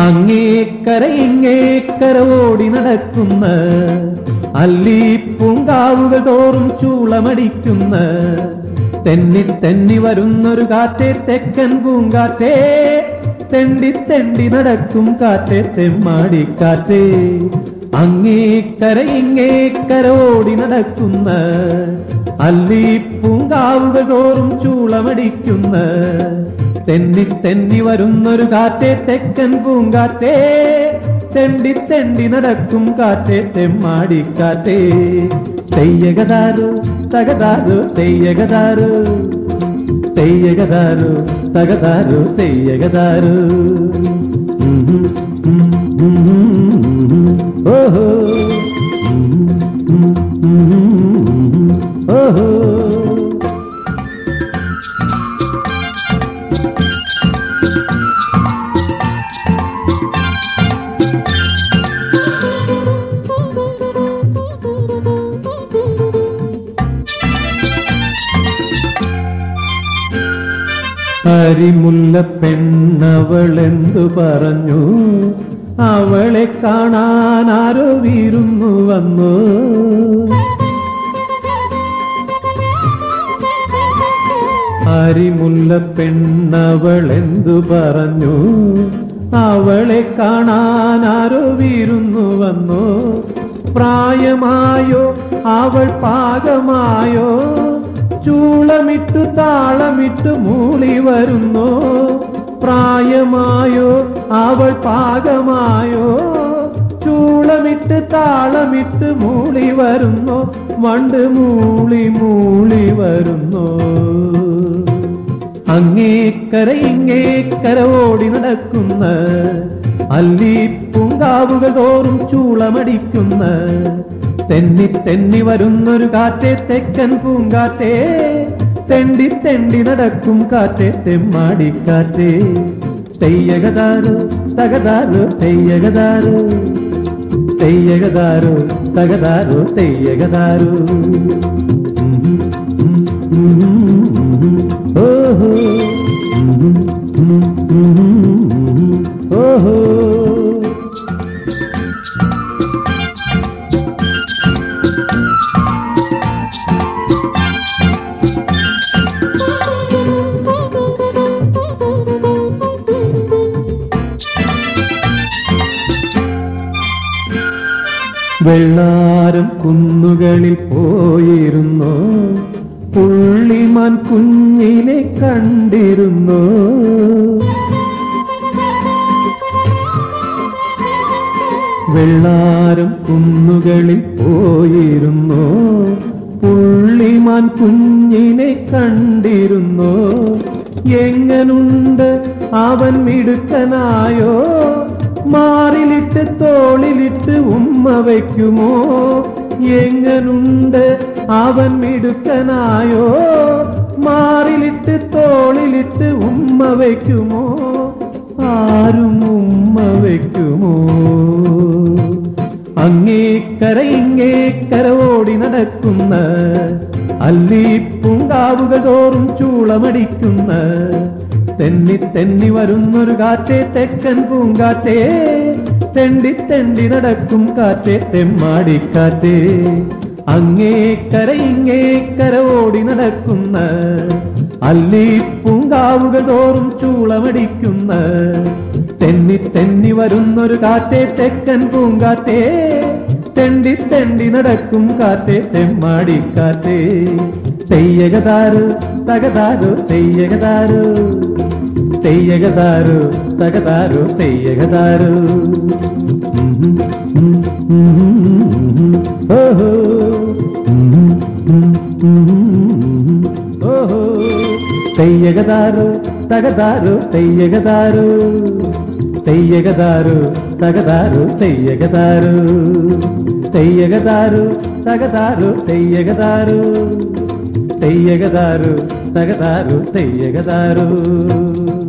അങ്ങേക്കര ഇങ്ങേക്കര ഓടി നടക്കുന്ന അല്ലി പൂങ്കാവുകൾ തോറും ചൂളമടിക്കുന്ന തെന്നി തെന്നി വരുന്നൊരു കാറ്റേ തെക്കൻ പൂങ്കാറ്റേ. തെണ്ടി തെണ്ടി നടക്കും കാറ്റേ തെമ്മാടിക്കാറ്റേ അങ്ങേക്കര ഇങ്ങേക്കര ഓടി നടക്കുന്ന അല്ലി പൂങ്കാവുകൾ തോറും ചൂളമടിക്കുന്ന തെന്നി തെന്നി വരുന്നൊരു കാറ്റേ തെക്കൻ പൂങ്കാറ്റേ. തെണ്ടി തെണ്ടി നടക്കും കാറ്റേ തെമ്മാടിക്കാറ്റേ തെയ്യകതാരു തകതാരു തെയ്യകതാരു. തെയ്യകതാരു തകതാരു തെയ്യകതാരു. ഹരിമുല്ല പെണ്ണവളെന്തു പറഞ്ഞു? അവളെ കാണാൻ ആരോ വീരുന്നു വന്നു. ഹരിമുല്ല പെണ്ണവളെന്തു പറഞ്ഞു? അവളെ കാണാൻ ആരോ വീരുന്നു വന്നു. പ്രായമായോ? അവൾ പാകമായോ? ചൂളമിട്ടു താളമിട്ടു മൂളി വരുന്നു. പ്രായമായോ അവൾ പാകമായോ ചൂളമിട്ട് താളമിട്ട് മൂളി വരുന്നു. വണ്ട് മൂളി മൂളി വരുന്നു. അങ്ങേക്കര ഇങ്ങേക്കര ഓടി നടക്കുന്ന അല്ലി പൂങ്കാവുകൾ തോറും ചൂളമടിക്കുന്ന തെന്നി തെന്നി വരുന്നൊരു കാറ്റേ തെക്കൻ പൂങ്കാറ്റേ. തെണ്ടി തെണ്ടി നടക്കും കാറ്റേ തെമ്മാടിക്കാറ്റേ തെയ്യകതാരു തകതാരു തെയ്യകതാരു. തെയ്യകതാരു തകതാരു തെയ്യകതാരു. ഓഹോ വെള്ളാരം കുന്നുകളിൽ പോയിരുന്നു. പുള്ളിമാൻ കുഞ്ഞിനെ കണ്ടിരുന്നു. വെള്ളാരം കുന്നുകളിൽ പോയിരുന്നു. പുള്ളിമാൻ കുഞ്ഞിനെ കണ്ടിരുന്നു. എങ്ങനുണ്ട് അവൻ മിടുക്കനായോ? മാറിലിട്ട് തോളിലിട്ട് ഉമ്മ വയ്ക്കുമോ? എങ്ങനുണ്ട് അവൻ മിടുക്കനായോ? മാറിലിട്ട് തോളിലിട്ട് ഉമ്മ വയ്ക്കുമോ? ആരും ഉമ്മ വയ്ക്കുമോ? അങ്ങേക്കര ഇങ്ങേക്കര ഓടി നടക്കുന്ന അല്ലി പൂങ്കാവുകൾ തോറും ചൂളമടിക്കുന്ന തെന്നി തെന്നി വരുന്നൊരു കാറ്റേ തെക്കൻ പൂങ്കാറ്റേ. തെണ്ടി തെണ്ടി നടക്കും കാറ്റേ തെമ്മാടിക്കാറ്റേ അങ്ങേക്കര കര ഓടി നടക്കുന്ന അല്ലി പൂങ്കാവുകൾ തോറും ചൂളമടിക്കുന്ന തെന്നി തെന്നി വരുന്നൊരു കാറ്റേ തെക്കൻ പൂങ്കാറ്റേ. திட்டண்டி நடக்கும் காத்தே தெம்மாடி காத்தே தெய்யகதாரு தகதாரு தெய்யகதாரு தெய்யகதாரு தகதாரு தெய்யகதாரு ஓஹோ ఓహో తెయ్యగదారు తగదారు తెయ్యగదారు తెయ్యగదారు తగదారు తెయ్యగదారు తెయ్యగదారు తగదారు తెయ్యగదారు. తెయ్యగదారు తగదారు తెయ్యగదారు.